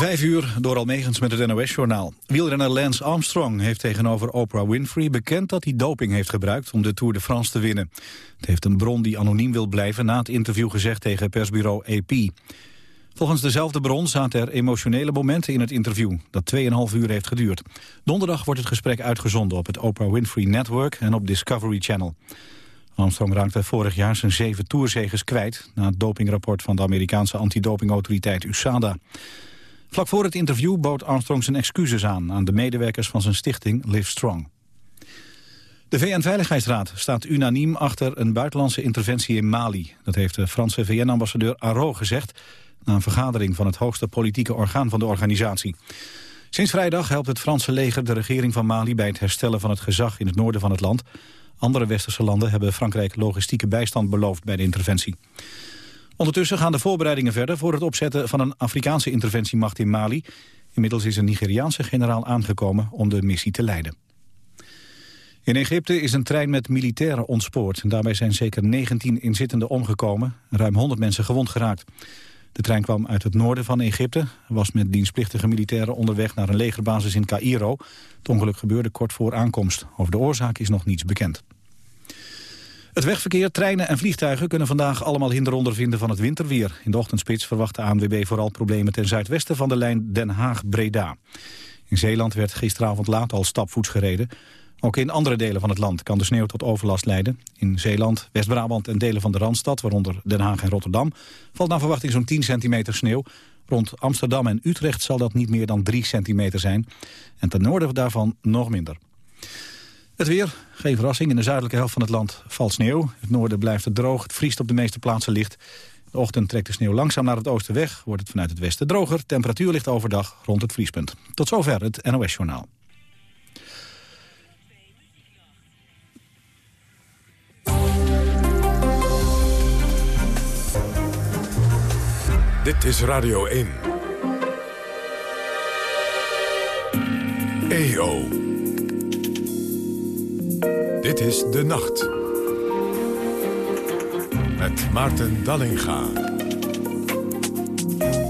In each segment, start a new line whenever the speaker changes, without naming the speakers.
Vijf uur door Almegens met het NOS-journaal. Wielrenner Lance Armstrong heeft tegenover Oprah Winfrey bekend dat hij doping heeft gebruikt om de Tour de France te winnen. Het heeft een bron die anoniem wil blijven na het interview gezegd tegen persbureau AP. Volgens dezelfde bron zaten er emotionele momenten in het interview, dat 2,5 uur heeft geduurd. Donderdag wordt het gesprek uitgezonden op het Oprah Winfrey Network en op Discovery Channel. Armstrong raakte vorig jaar zijn zeven toerzegers kwijt... na het dopingrapport van de Amerikaanse antidopingautoriteit USADA. Vlak voor het interview bood Armstrong zijn excuses aan... aan de medewerkers van zijn stichting Live Strong. De VN-veiligheidsraad staat unaniem achter een buitenlandse interventie in Mali. Dat heeft de Franse VN-ambassadeur Arro gezegd... na een vergadering van het hoogste politieke orgaan van de organisatie. Sinds vrijdag helpt het Franse leger de regering van Mali... bij het herstellen van het gezag in het noorden van het land. Andere westerse landen hebben Frankrijk logistieke bijstand beloofd bij de interventie. Ondertussen gaan de voorbereidingen verder voor het opzetten van een Afrikaanse interventiemacht in Mali. Inmiddels is een Nigeriaanse generaal aangekomen om de missie te leiden. In Egypte is een trein met militairen ontspoord. Daarbij zijn zeker 19 inzittenden omgekomen en ruim 100 mensen gewond geraakt. De trein kwam uit het noorden van Egypte, was met dienstplichtige militairen onderweg naar een legerbasis in Cairo. Het ongeluk gebeurde kort voor aankomst. Over de oorzaak is nog niets bekend. Het wegverkeer, treinen en vliegtuigen kunnen vandaag allemaal hinder ondervinden van het winterweer. In de ochtendspits verwacht de ANWB vooral problemen ten zuidwesten van de lijn Den Haag-Breda. In Zeeland werd gisteravond laat al stapvoets gereden. Ook in andere delen van het land kan de sneeuw tot overlast leiden. In Zeeland, West-Brabant en delen van de Randstad, waaronder Den Haag en Rotterdam, valt naar verwachting zo'n 10 centimeter sneeuw. Rond Amsterdam en Utrecht zal dat niet meer dan 3 centimeter zijn. En ten noorden daarvan nog minder. Het weer, geen verrassing. In de zuidelijke helft van het land valt sneeuw. Het noorden blijft het droog. Het vriest op de meeste plaatsen licht. De ochtend trekt de sneeuw langzaam naar het oosten weg. Wordt het vanuit het westen droger. Temperatuur ligt overdag rond het vriespunt. Tot zover het NOS-journaal.
Dit is Radio 1. EO. Dit is De Nacht. Met Maarten Dallinga.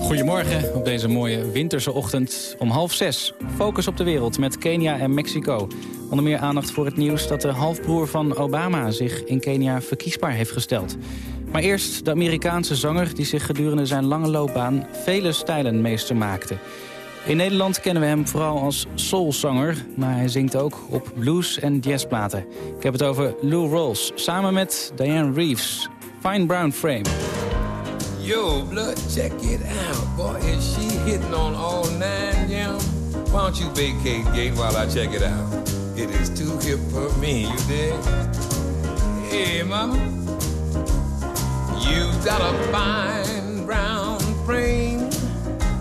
Goedemorgen op deze mooie winterse ochtend om half zes. Focus op de wereld met Kenia en Mexico. Onder meer aandacht voor het nieuws dat de halfbroer van Obama... zich in Kenia verkiesbaar heeft gesteld. Maar eerst de Amerikaanse zanger die zich gedurende zijn lange loopbaan... vele stijlen meester maakte. In Nederland kennen we hem vooral als soulzanger, maar hij zingt ook op blues- en jazzplaten. Ik heb het over Lou Rawls, samen met Diane Reeves. Fine Brown Frame.
Yo, blood, check it out. Boy, is she hitting on all nine, yeah? Why don't you vacate gate while I check it out? It is too hip for me, you dig? Hey, mama. You got a fine brown frame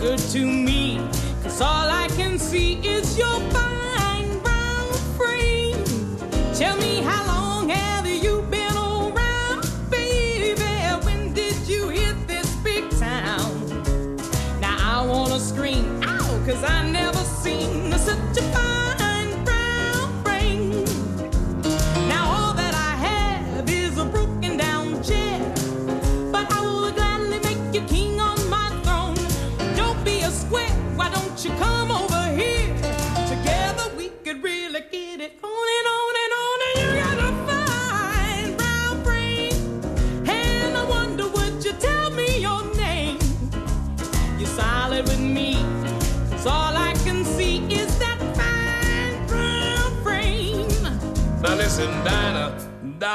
good to me.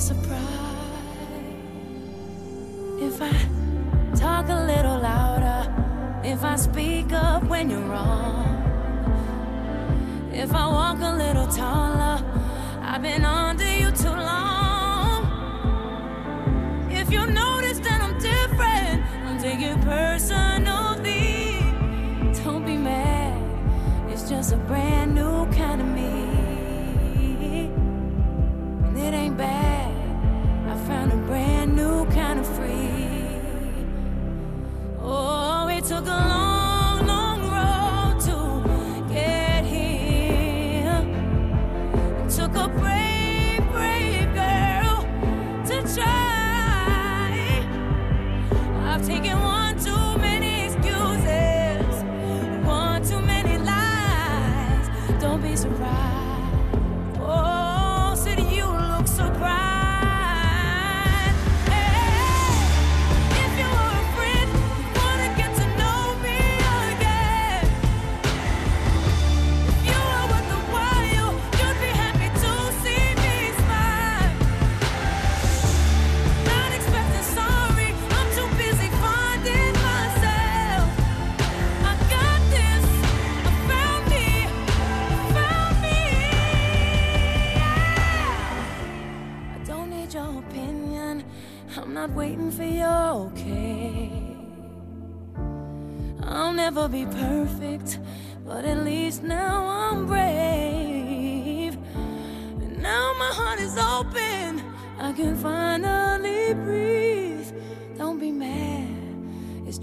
surprised if I talk a little louder, if I speak up when you're wrong, if I walk a little taller. I've been under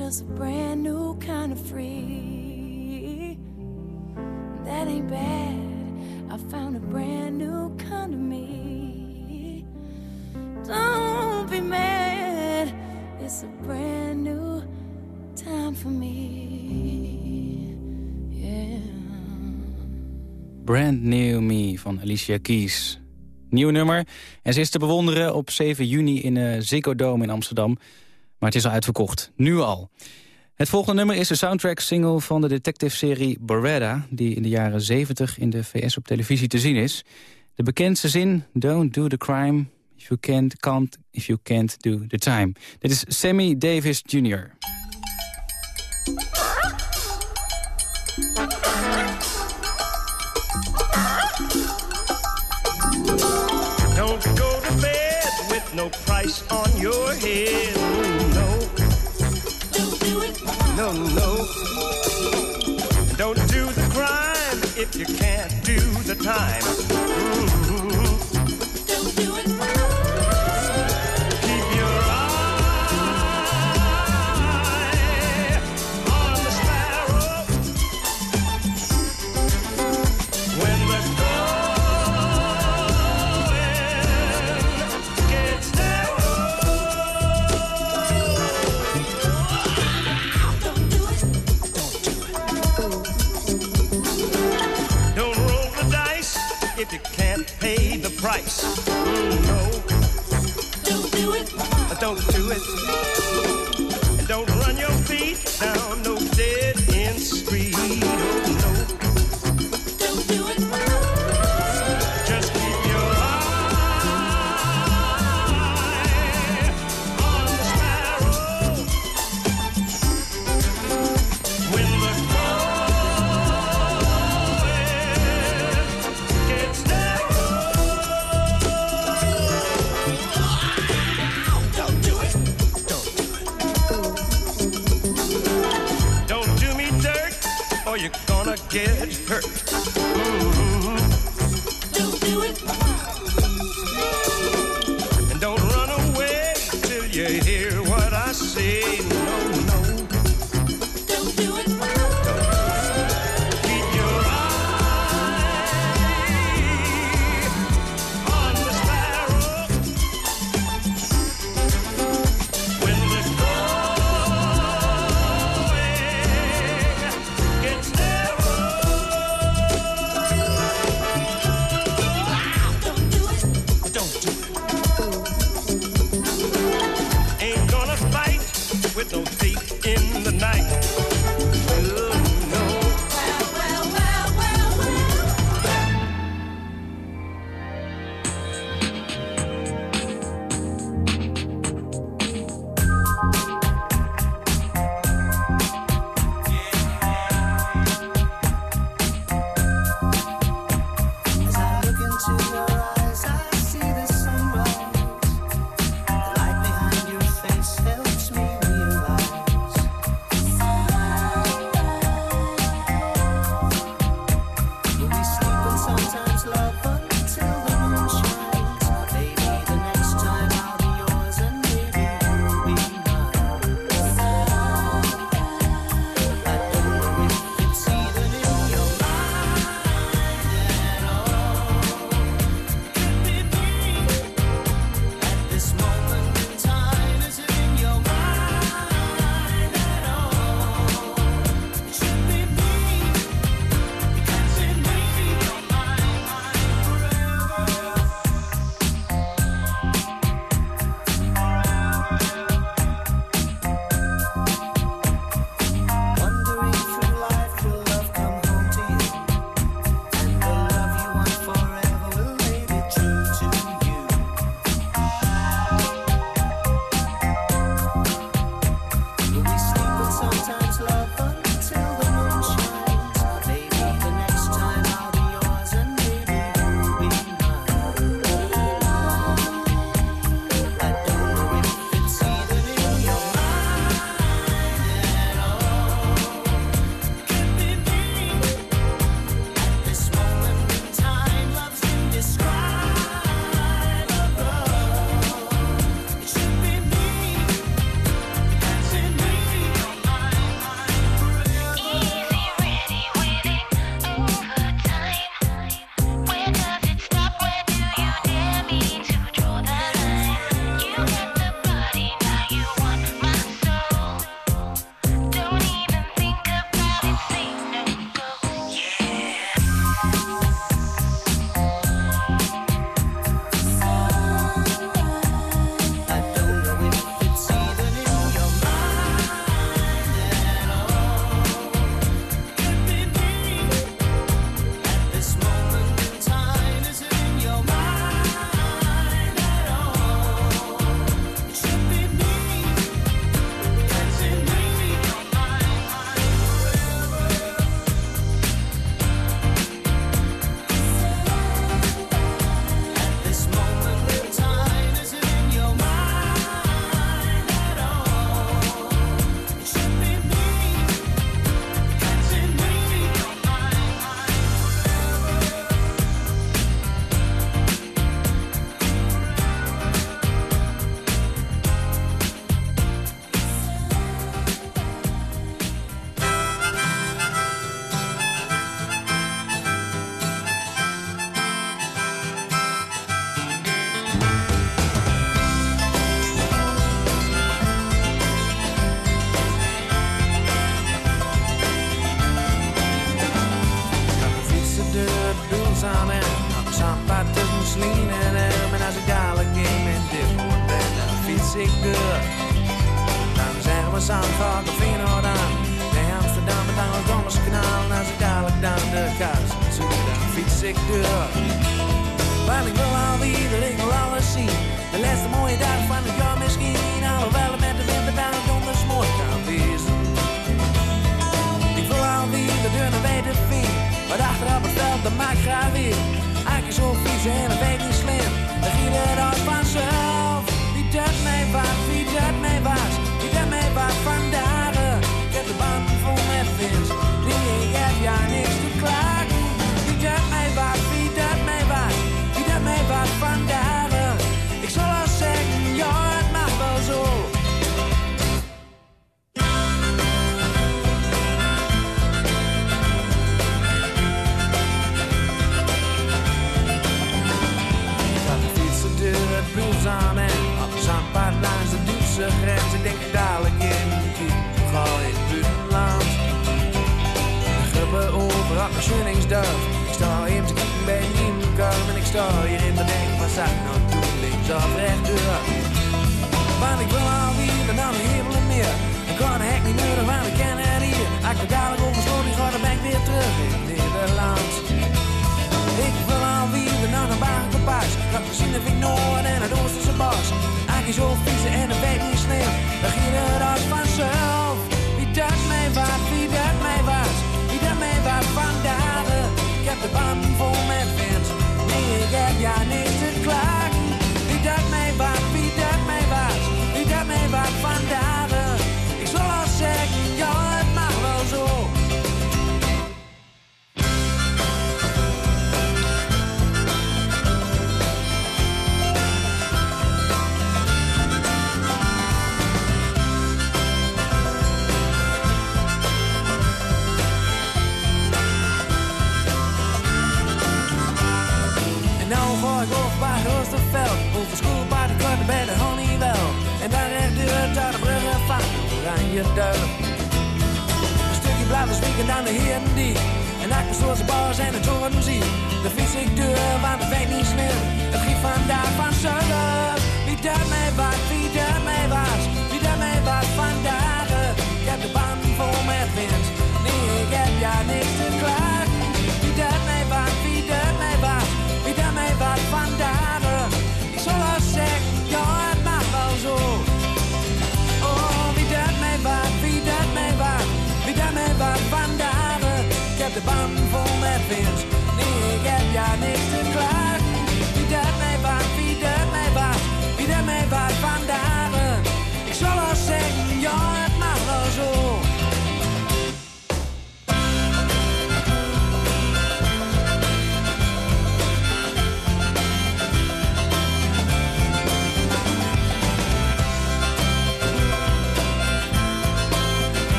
just a brand new kind of free. That ain't bad. I found a brand new kind of me. Don't be mad. It's a brand new time for me. Yeah.
Brand New Me van Alicia Keys. Nieuw nummer. En ze is te bewonderen op 7 juni in de Ziggo Dome in Amsterdam. Maar het is al uitverkocht, nu al. Het volgende nummer is de soundtrack-single van de detective-serie Beretta... die in de jaren 70 in de VS op televisie te zien is. De bekendste zin, don't do the crime... if you can't, can't, if you can't do the time. Dit is Sammy Davis Jr.
Don't
go to bed
with no price on your head if you can't do the time. price. Mm, no.
Don't do it.
Don't do it.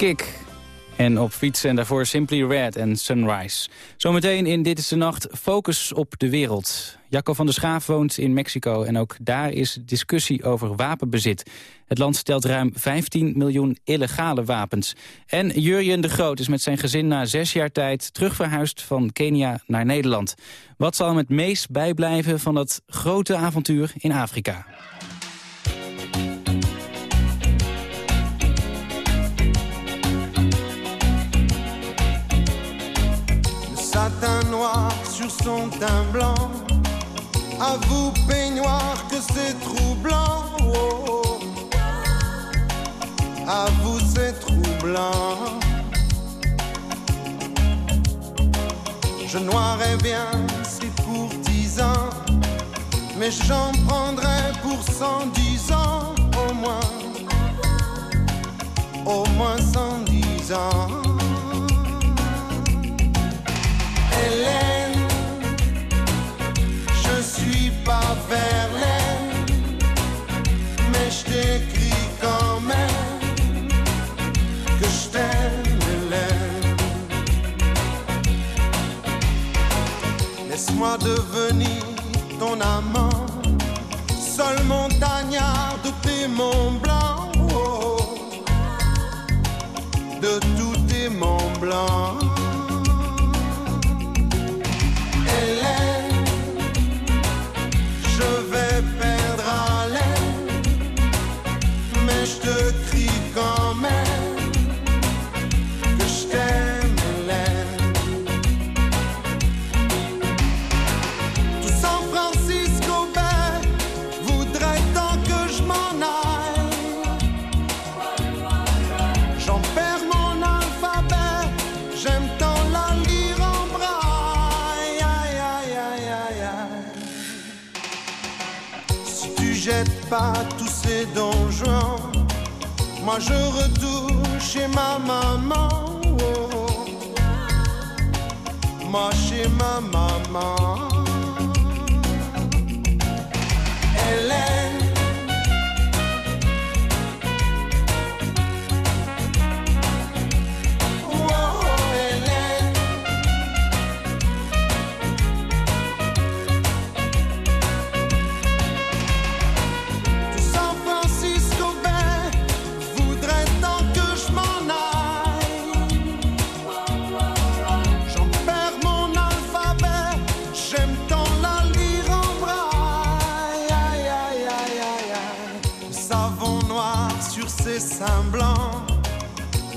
Kick. En op fietsen en
daarvoor Simply Red en Sunrise. Zometeen in Dit is de Nacht focus op de wereld. Jacco van der Schaaf woont in Mexico en ook daar is discussie over wapenbezit. Het land stelt ruim 15 miljoen illegale wapens. En Jurjen de Groot is met zijn gezin na zes jaar tijd terugverhuisd van Kenia naar Nederland. Wat zal hem het meest bijblijven van dat grote avontuur in Afrika?
son teint blanc. À vous, peignoir, que c'est troublant. Oh. À vous, c'est troublant. Je noirais bien c'est pour dix ans, mais j'en prendrais pour cent dix ans au moins. Au moins cent dix ans. Laisse-moi devenir ton amant, seul montagnard de tes monts blancs, oh, oh, de tous tes monts blancs. pas tous ces donjons. Moi je retourne chez ma maman. Oh, oh, oh. Moi chez ma maman. seins blancs.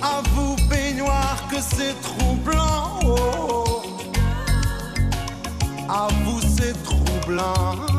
À vous, baignoire, que c'est troublant. Oh. oh, oh.
À vous, c'est troublant.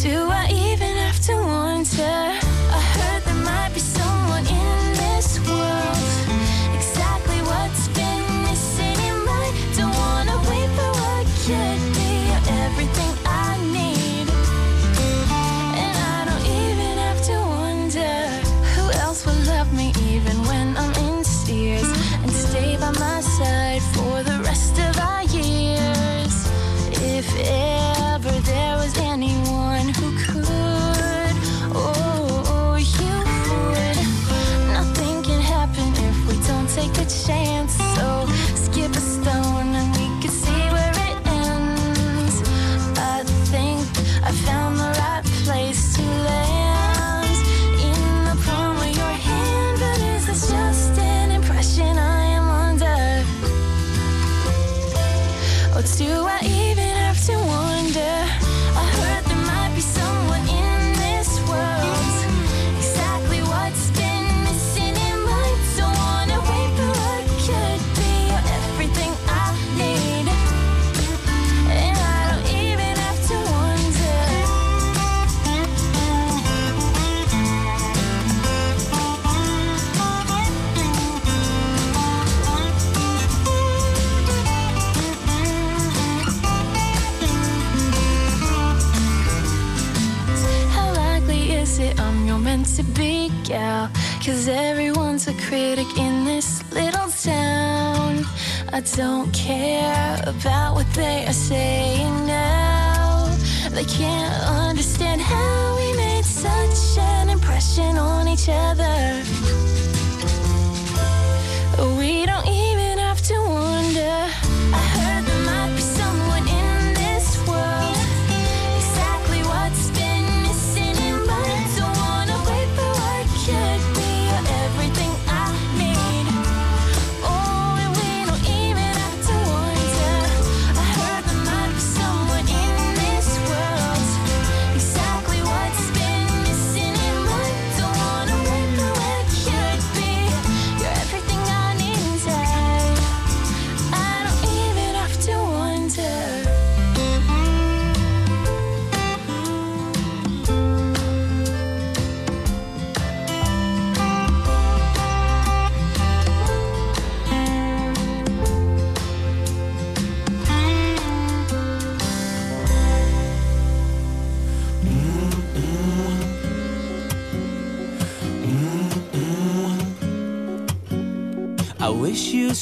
to a critic in this little town. I don't care about what they are saying now. They can't understand how we made such an impression on each other.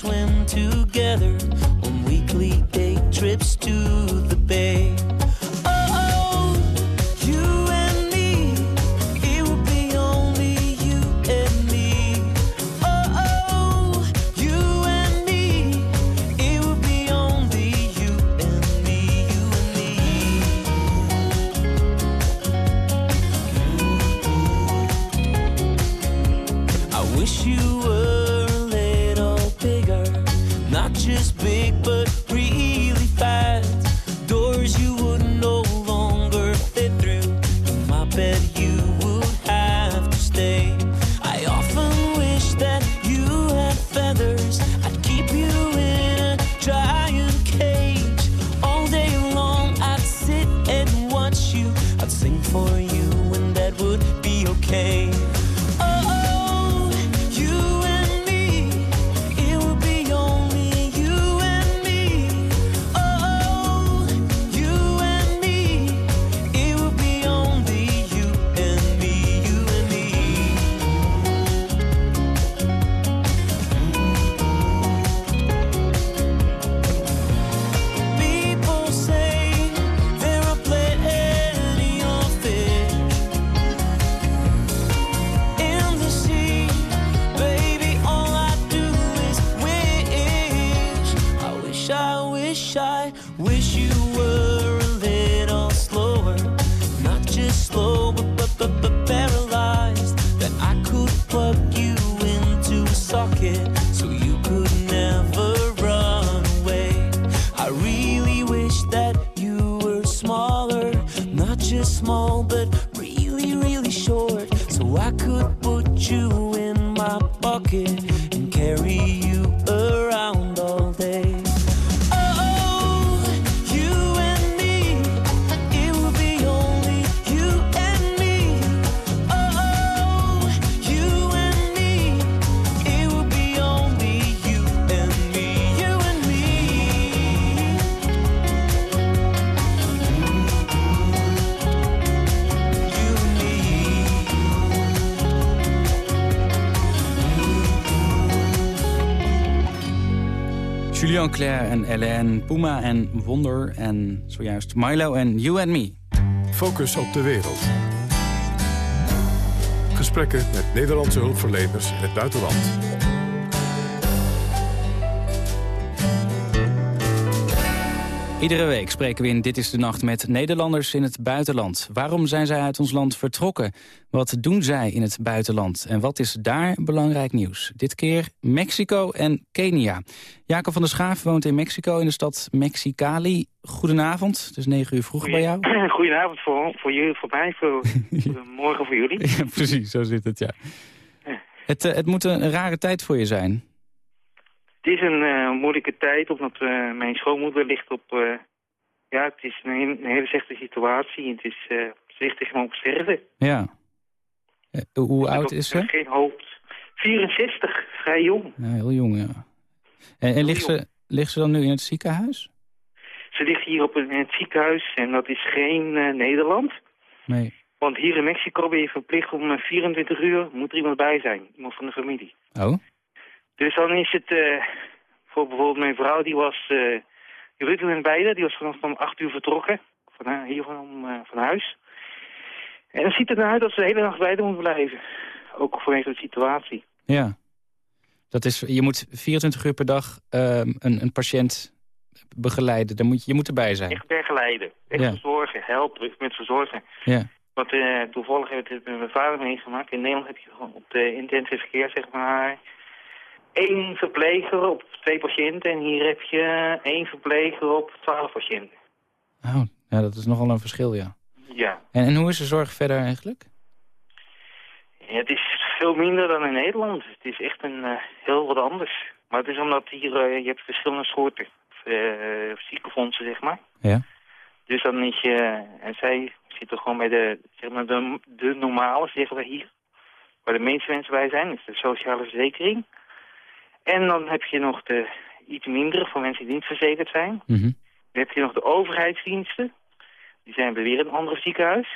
swim together on weekly day trips to
En Puma en Wonder en zojuist Milo en You and Me.
Focus op de wereld. Gesprekken met Nederlandse hulpverleners in het buitenland.
Iedere week spreken we in Dit is de Nacht met Nederlanders in het buitenland. Waarom zijn zij uit ons land vertrokken? Wat doen zij in het buitenland? En wat is daar belangrijk nieuws? Dit keer Mexico en Kenia. Jacob van der Schaaf woont in Mexico in de stad Mexicali. Goedenavond, het is negen uur vroeg bij jou.
Goedenavond voor, voor jullie, voor mij, voor, morgen voor jullie.
Ja, precies, zo zit het, ja. Het, eh, het moet een rare tijd voor je zijn.
Het is een eh, moeilijke tijd, omdat eh, mijn schoonmoeder ligt op... eh, ja, het is een, he- een hele slechte situatie. Het is, ze ligt tegen op sterven.
Ja. Hoe
heb
oud is ze?
Geen hoop. 64, vrij jong.
Ja, heel jong, ja. En, en ligt, ze, ligt ze dan nu in het ziekenhuis?
Ze ligt hier op een, in het ziekenhuis en dat is geen Nederland.
Nee.
Want hier in Mexico ben je verplicht om eh, 24 uur, moet er iemand bij zijn. Iemand van de familie.
Oh?
Dus dan is het, eh, voor bijvoorbeeld mijn vrouw, die was, uh, die en beide, die was vanaf van 8 uur vertrokken, van, hier van, eh, van huis. En dan ziet het eruit dat ze de hele nacht bij moet blijven. Ook vanwege de situatie.
Ja. Dat is, je moet 24 uur per dag ehm, een, een patiënt begeleiden. Dan moet je, je moet erbij zijn.
Echt begeleiden, echt
Ja.
verzorgen, helpen met verzorgen.
Ja.
Want eh, toevallig heb ik het met mijn vader meegemaakt. In Nederland heb je gewoon op de intensive care, zeg maar, één verpleger op twee patiënten. En hier heb je één verpleger op twaalf patiënten.
Oh, ja, dat is nogal een verschil, ja.
Ja.
En, en hoe is de zorg verder eigenlijk?
Ja, Het is veel minder dan in Nederland. Het is echt een, eh, heel wat anders. Maar het is omdat hier, eh, je hebt verschillende soorten eh, ziekenfondsen, zeg maar.
Ja.
Dus dan is je, en zij zitten gewoon bij de, zeg maar, de, de normale, zeggen we hier. Waar de meeste mensen bij zijn, is de sociale verzekering. En dan heb je nog de iets mindere, voor mensen die niet verzekerd zijn.
Mhm.
Dan heb je nog de overheidsdiensten. Die zijn bij weer een ander ziekenhuis.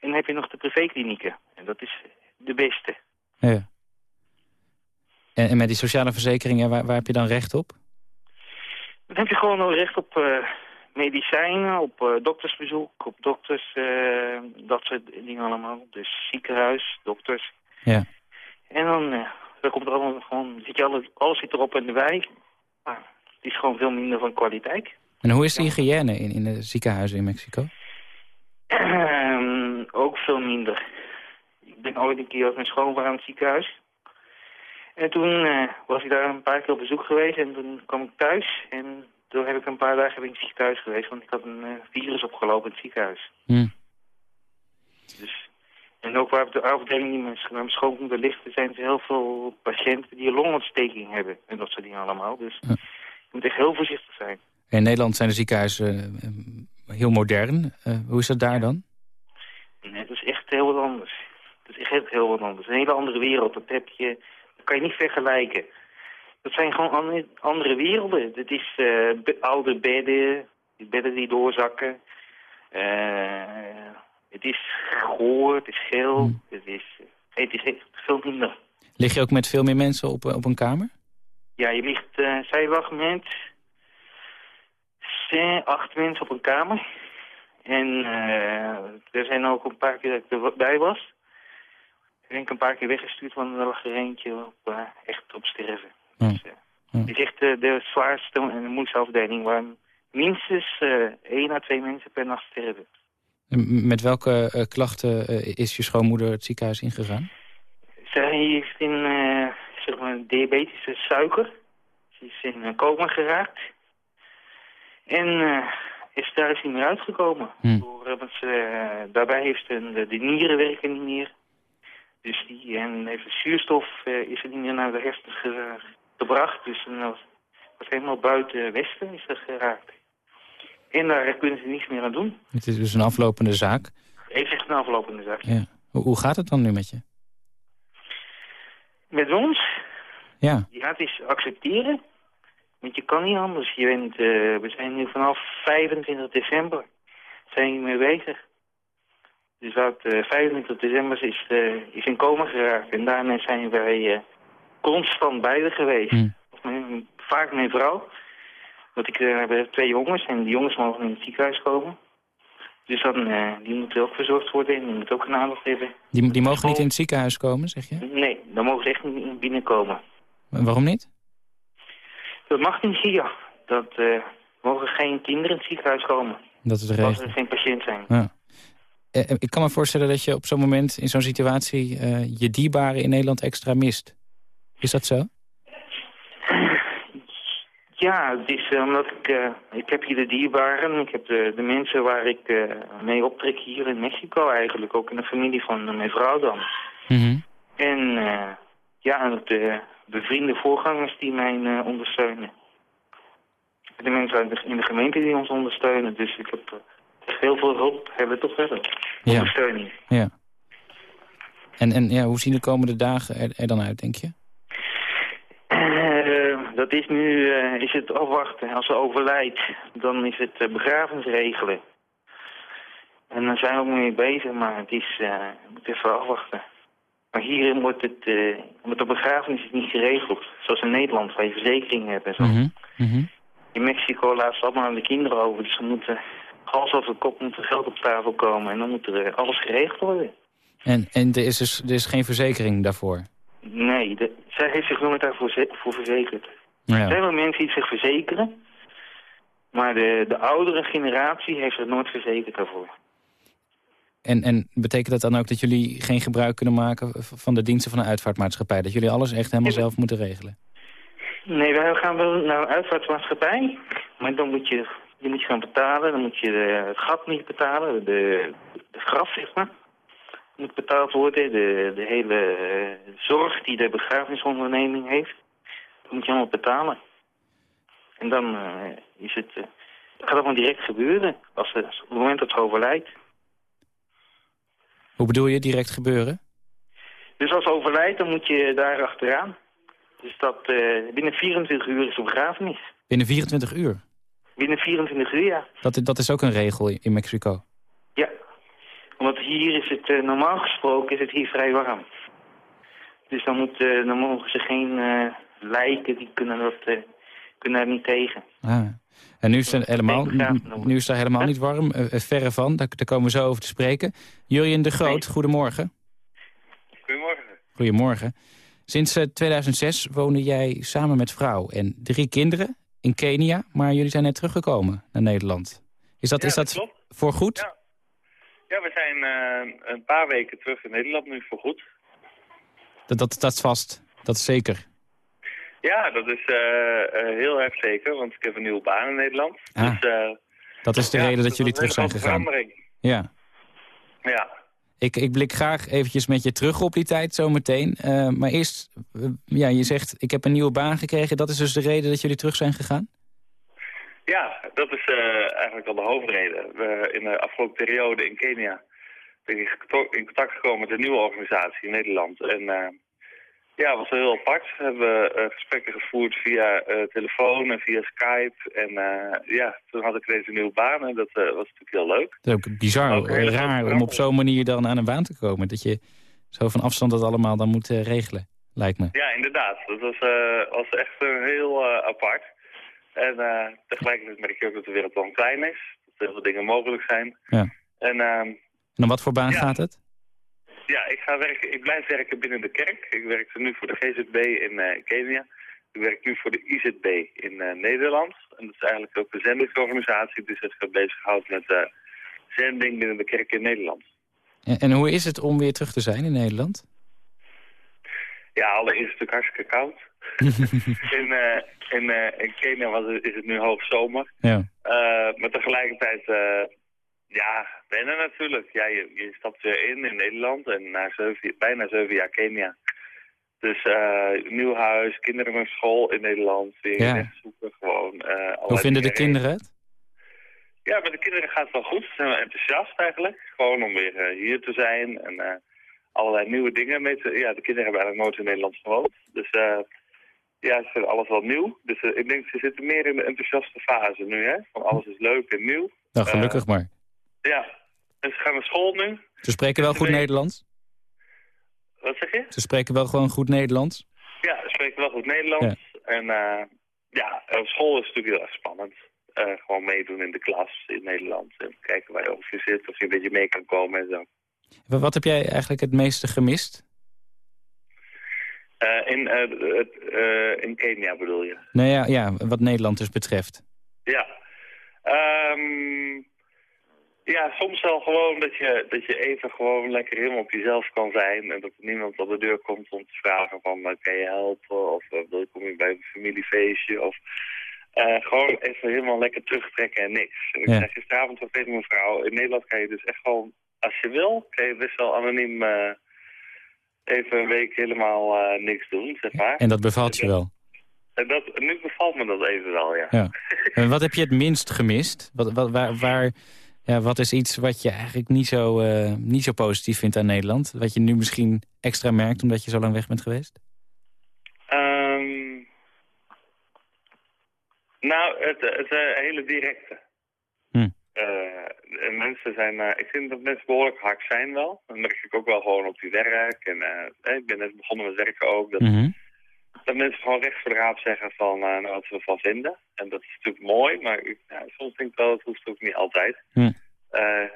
En dan heb je nog de privéklinieken. En dat is de beste.
ja. En, en met die sociale verzekeringen, waar, waar heb je dan recht op?
Dan heb je gewoon recht op eh, medicijnen, op eh, doktersbezoek, op dokters, eh, dat soort dingen allemaal. Dus ziekenhuis, dokters.
Ja.
En dan, dan komt er allemaal gewoon, zit je alles, alles zit erop en erbij. Maar het is gewoon veel minder van kwaliteit.
En hoe is de hygiëne in, in de ziekenhuizen in Mexico?
Ehm, ook veel minder. Ik ben ooit een keer met mijn schoonvader aan het ziekenhuis. En toen eh, was ik daar een paar keer op bezoek geweest en toen kwam ik thuis. En toen heb ik een paar dagen ben ik ziek thuis geweest, want ik had een eh, virus opgelopen in het ziekenhuis.
Hm.
Dus, en ook waar op de afdeling die mijn, sch- waar mijn schoonmoeder ligt, er zijn er heel veel patiënten die een longontsteking hebben. En dat soort dingen allemaal. Dus
Ja.
je moet echt heel voorzichtig zijn.
In Nederland zijn de ziekenhuizen eh, heel modern. Eh, hoe is dat daar dan?
Nee, dat is echt heel wat anders. Dat is echt heel wat anders. Een hele andere wereld. Dat heb je, dat kan je niet vergelijken. Dat zijn gewoon andere, werelden. Het is be- oude bedden, die bedden die doorzakken. Eh, het is goor, het is geel. Het is, het is veel minder.
Lig je ook met veel meer mensen op, eh, op een kamer?
Ja, je ligt, eh zij wacht met acht mensen op een kamer. En eh, er zijn ook een paar keer dat ik erbij was. Ik een paar keer weggestuurd, want er lag er eentje op, eh, echt op sterven. Dus, eh. Het is echt eh, de zwaarste en de moeilijkste afdeling waar minstens eh één à twee mensen per nacht sterven.
En Met welke eh, klachten eh, is je schoonmoeder het ziekenhuis ingegaan?
Zij heeft in eh, zeg maar diabetische suiker. Ze is in coma geraakt. En is daar is niet meer uitgekomen.
Hm.
Door, want ze, daarbij heeft ze de, de nieren werken niet meer. Dus die en heeft de zuurstof is er niet meer naar de hersenen ge- gebracht. Dus ze was, was helemaal buiten Westen is er geraakt. En daar kunnen ze niets meer aan doen.
Het is dus een aflopende zaak.
Heeft echt een aflopende zaak.
Ja. Hoe, hoe gaat het dan nu met je?
Met ons
Ja.
Ja, het is accepteren. Want je kan niet anders. Je bent, eh, we zijn nu vanaf 25 december zijn we mee bezig. Dus dat eh 25 december is, eh, is in coma geraakt. En daarna zijn wij eh, constant bij haar geweest.
Hm.
Of mijn- vaak mijn vrouw. Want ik eh, heb twee jongens en die jongens mogen in het ziekenhuis komen. Dus dan, eh, die moeten ook verzorgd worden en die moeten ook een aandacht hebben.
Die, die mogen niet in het ziekenhuis komen, zeg je?
Nee, dan mogen ze echt niet binnenkomen.
En Waarom niet?
Dat mag niet hier. Dat eh, mogen geen kinderen in het ziekenhuis komen.
Dat is de
Als
regel.
er geen patiënt zijn.
Ja. Eh, Ik kan me voorstellen dat je op zo'n moment, in zo'n situatie... je dierbaren in Nederland extra mist. Is dat zo?
Ja, het is eh, omdat ik... eh, ik heb hier de dierbaren. Ik heb de, de mensen waar ik eh, mee optrek hier in Mexico eigenlijk. Ook in de familie van mijn vrouw dan.
Mhm.
En ja, de bevriende voorgangers die mij ondersteunen. De mensen de, in de gemeente die ons ondersteunen. Dus ik heb heel veel hulp. Hebben we toch verder.
Ja.
Ondersteuning.
Ja. En, en ja, hoe zien de komende dagen er, er dan uit, denk je?
Eh, dat is nu eh, is het afwachten. Als ze overlijdt, dan is het uh, begrafenisregelen. En daar zijn we ook mee bezig, maar het is, uh, we moeten even afwachten. Maar hier wordt het, uh, met de begrafenis is niet geregeld. Zoals in Nederland, waar je verzekering hebt en zo.
Mhm. Mhm.
In Mexico laat ze allemaal aan de kinderen over. Dus ze moeten, hals over de kop moet er geld op tafel komen. En dan moet er alles geregeld worden.
En, en er, is dus, er is geen verzekering daarvoor?
Nee, de, zij heeft zich nooit daarvoor voor verzekerd.
Nou
Er
ja.
zijn wel mensen die zich verzekeren. Maar de, de oudere generatie heeft zich nooit verzekerd daarvoor.
En, en betekent dat dan ook dat jullie geen gebruik kunnen maken van de diensten van een uitvaartmaatschappij? Dat jullie alles echt helemaal zelf moeten regelen?
Nee, wij gaan wel naar een uitvaartmaatschappij. Maar dan moet je, je moet gaan betalen. Dan moet je de, het gat niet betalen. De, de graf, zeg maar. Moet betaald worden. De, de hele uh, zorg die de begrafenisonderneming heeft. Dat moet je allemaal betalen. En dan eh, is het, het gaat allemaal direct gebeuren. Als ze, op het moment dat ze overlijdt.
Hoe bedoel je direct gebeuren?
Dus als ze overlijdt, dan moet je daar achteraan. Dus dat eh, binnen 24 uur is de begrafenis.
Binnen 24 uur?
Binnen 24 uur, ja.
Dat, dat is ook een regel in Mexico.
Ja. Omdat hier is het, normaal gesproken is het hier vrij warm. Dus dan, moet, dan mogen ze geen lijken, die kunnen, dat, eh, kunnen daar niet tegen.
Ah. En nu is het helemaal, nu is het helemaal niet warm, eh, eh, verre van. Daar, daar komen we zo over te spreken. Jurjen de Groot, goedemorgen.
Goedemorgen.
Goedemorgen. Sinds eh, 2006 woonde jij samen met vrouw en drie kinderen in Kenia, maar jullie zijn net teruggekomen naar Nederland. Is dat,
Ja,
is
dat
voor goed?
Ja. Ja, we zijn eh, een paar weken terug in Nederland nu voor goed.
Dat, dat, dat is vast, dat is zeker.
Ja, dat is eh, eh, heel erg zeker, want ik heb een nieuwe baan in Nederland.
Ah,
dus, eh,
Dat is de
ja,
reden dat
is
jullie terug zijn gegaan. Ja.
Ja.
Ik, ik blik graag eventjes met je terug op die tijd zometeen. Maar eerst, ja, je zegt ik heb een nieuwe baan gekregen. Dat is dus de reden dat jullie terug zijn gegaan?
ja, dat is eigenlijk al de hoofdreden. We, in de afgelopen periode in Kenia ben ik in contact gekomen met een nieuwe organisatie in Nederland. En ja, het was wel heel apart. We hebben eh, gesprekken gevoerd via eh, telefoon en via Skype. En eh, ja, toen had ik deze nieuwe baan en dat was natuurlijk heel leuk.
Het is ook bizar,
Ook een
raar om op zo'n manier dan aan een baan te komen. Dat je zo van afstand dat allemaal dan moet regelen, lijkt me.
Ja, inderdaad. Dat was, was echt eh, heel apart. En tegelijkertijd merk je ook dat de wereld wel klein is. Dat er heel veel dingen mogelijk zijn.
Ja.
En ehm,
En om wat voor baan
Ja.
gaat het?
Ja, ik, ga werken, ik blijf werken binnen de kerk. Ik werkte nu voor de GZB in eh, Kenia. Ik werk nu voor de IZB in eh, Nederland. En dat is eigenlijk ook de zendingsorganisatie die zich bezighoudt met eh zending binnen de kerk in Nederland.
En, en hoe is het om weer terug te zijn in Nederland?
Ja, allereerst is het natuurlijk hartstikke koud. in, in, in Kenia was het, is het nu hoogzomer.
Ja.
Maar tegelijkertijd, ja, wennen natuurlijk. Ja, je, je stapt weer in in Nederland en na zeven, bijna zeven jaar Kenia. Dus eh, nieuw huis, kinderen naar school in Nederland, weer
Ja.
zoeken gewoon. allerlei
Hoe vinden de kinderen het?
ja, met de kinderen gaat het wel goed. Ze zijn wel enthousiast eigenlijk. Gewoon om weer eh, hier te zijn en allerlei nieuwe dingen mee te... Ja, de kinderen hebben eigenlijk nooit in Nederland gewoond. Dus ja, ze vinden alles wel nieuw. Dus ik denk, ze zitten meer in de enthousiaste fase nu, hè. Van alles is leuk en nieuw.
Nou, gelukkig maar.
Ja, en ze gaan naar school nu.
Ze spreken wel goed. Nederlands?
Wat zeg je?
Ze spreken wel gewoon goed Nederlands?
Ja, ze spreken wel goed Nederlands. En eh, ja, op school is natuurlijk heel erg spannend. Eh, gewoon meedoen in de klas in Nederland. En kijken waar je ongeveer zit, of je een beetje mee kan komen en zo.
Wa- Wat heb jij eigenlijk het meeste gemist?
Eh, in, eh, eh, in Kenia bedoel je?
Nou ja, ja, wat Nederland dus betreft.
Ja. Ehm, ja, soms wel gewoon dat je, dat je even gewoon lekker helemaal op jezelf kan zijn. En dat er niemand aan de deur komt om te vragen van, eh, kan je helpen? Of eh, wil je, kom je bij een familiefeestje? Of eh, gewoon even helemaal lekker terugtrekken en niks. En ik
Ja.
zei gisteravond nog tegen mijn vrouw, in Nederland kan je dus echt gewoon, als je wil, kan je best wel anoniem even een week helemaal niks doen, zeg maar.
En dat bevalt je wel.
En dat, nu bevalt me dat even wel, ja.
Ja. En wat heb je het minst gemist? Wat, wat, waar, waar, ja, wat is iets wat je eigenlijk niet zo, eh, niet zo positief vindt aan Nederland? Wat je nu misschien extra merkt omdat je zo lang weg bent geweest?
Ehm, nou, het, het eh, hele directe.
Hm.
Eh, en mensen zijn, ik vind dat mensen behoorlijk hard zijn wel. Dat merk ik ook wel gewoon op die werk. En ik ben net begonnen met werken ook. Dat,
Mhm.
Dat mensen gewoon recht voor de raap zeggen van eh, nou, wat ze ervan vinden. En dat is natuurlijk mooi, maar ja, soms denk ik wel, het hoeft ook niet altijd.
Hm.
Eh,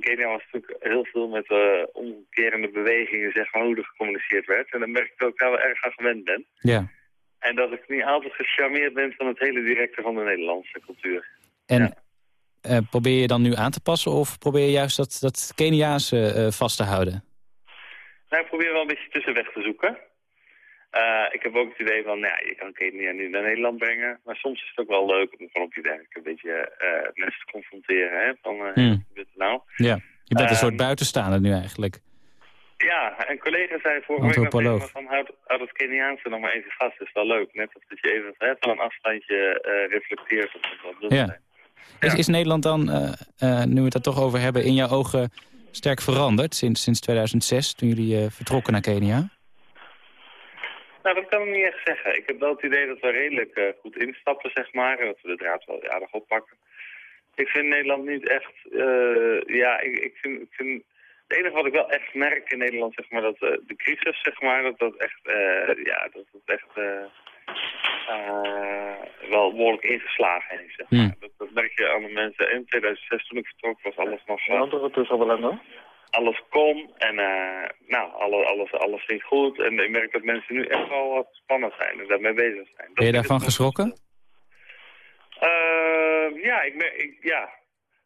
Kenia was natuurlijk heel veel met eh, omkerende bewegingen, zeg maar, hoe er gecommuniceerd werd. En dan merk ik dat ik daar wel erg aan gewend ben.
Ja.
En dat ik niet altijd gecharmeerd ben van het hele directe van de Nederlandse cultuur.
En probeer je dan nu aan te passen of probeer je juist dat, dat Keniaanse vast te houden?
Nou, ik probeer wel een beetje tussenweg te zoeken. Eh, ik heb ook het idee van, nou ja, je kan Kenia nu naar Nederland brengen. Maar soms is het ook wel leuk om gewoon op je werk een beetje eh, mensen te confronteren. Hè? Van, eh
Hmm.
wat gebeurt er nou?
Ja. Je bent een soort
Ehm,
buitenstaander nu eigenlijk.
Ja, een collega zei vorige week nog van houd, houd het Keniaanse nog maar even vast. Dat is wel leuk. Net als dat je even hè, van een afstandje eh, reflecteert op wat dat
Ja. Is, is Nederland dan, eh, eh, nu we het er toch over hebben, in jouw ogen sterk veranderd sinds, sinds 2006, toen jullie eh, vertrokken naar Kenia?
Nou, dat kan ik niet echt zeggen. Ik heb wel het idee dat we redelijk eh, goed instappen, zeg maar. En dat we de draad wel aardig oppakken. Ik vind Nederland niet echt... eh, ja, ik, ik, vind, ik vind... Het enige wat ik wel echt merk in Nederland, zeg maar, dat eh, de crisis, zeg maar, dat dat echt... eh, ja, dat het echt... wel behoorlijk ingeslagen heeft, zeg maar. Dat, dat merk je aan de mensen. In 2006, toen ik vertrok, was alles nog... eh, alles kon en eh, nou, alles, alles, alles ging goed. En ik merk dat mensen nu echt wel wat spannend zijn en daarmee bezig zijn. Dat
Ben je daarvan geschrokken?
eh, ja, ik ik, ja,